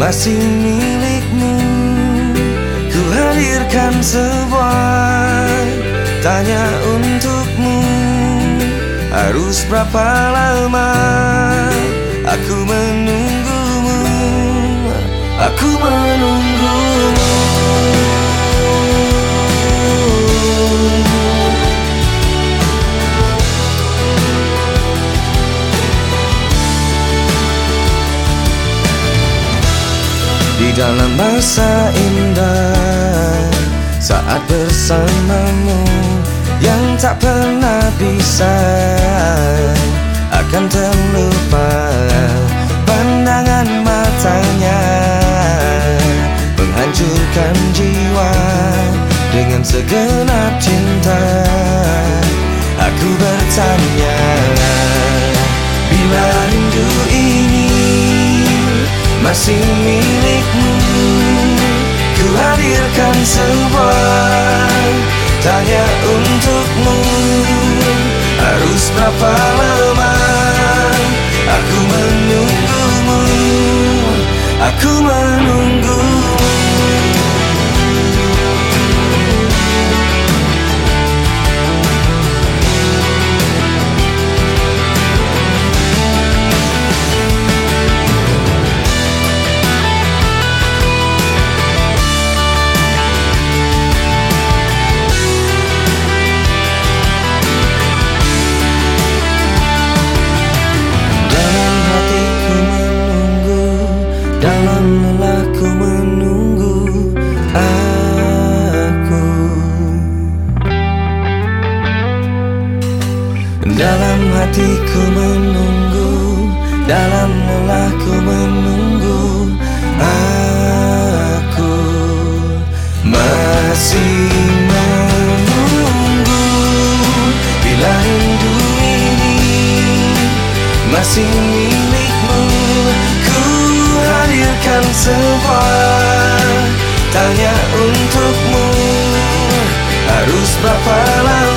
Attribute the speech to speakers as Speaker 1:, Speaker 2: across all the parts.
Speaker 1: masih milikmu Ku hadirkan sebuah tanya untukmu. Harus berapa lama aku menunggumu Di dalam masa indah Saat bersamamu Yang tak pernah bisa Akan terlupa Pandangan matanya. Menghancurkan jiwa Dengan segenap cinta masih milikmu. Ku hadirkan Dalam hatiku menunggu Dalam lelahku menunggu Aku Masih menunggu. Bila rindu ini masih milikmu Ku hadirkan sebuah tanya untukmu Harus berapa lama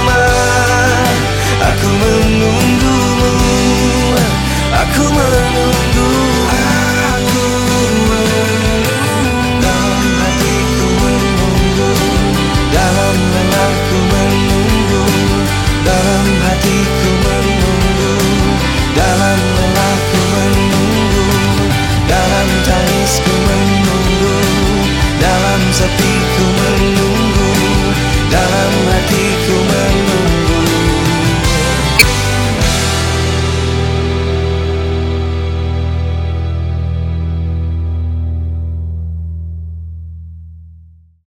Speaker 1: Aku menunggu Aku